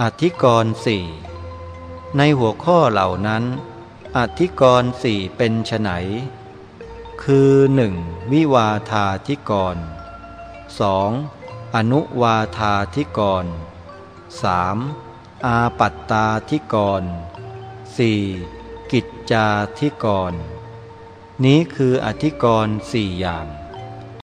อธิกรณ์สี่ในหัวข้อเหล่านั้น อธิกรณ์สี่เป็นไนคือหนึ่งวิวาธาธิกรสองอนุวาธาธิกรสามอาปัตตาธิกรสี่กิจจาธิกร นี้คืออธิกรณ์สี่อย่าง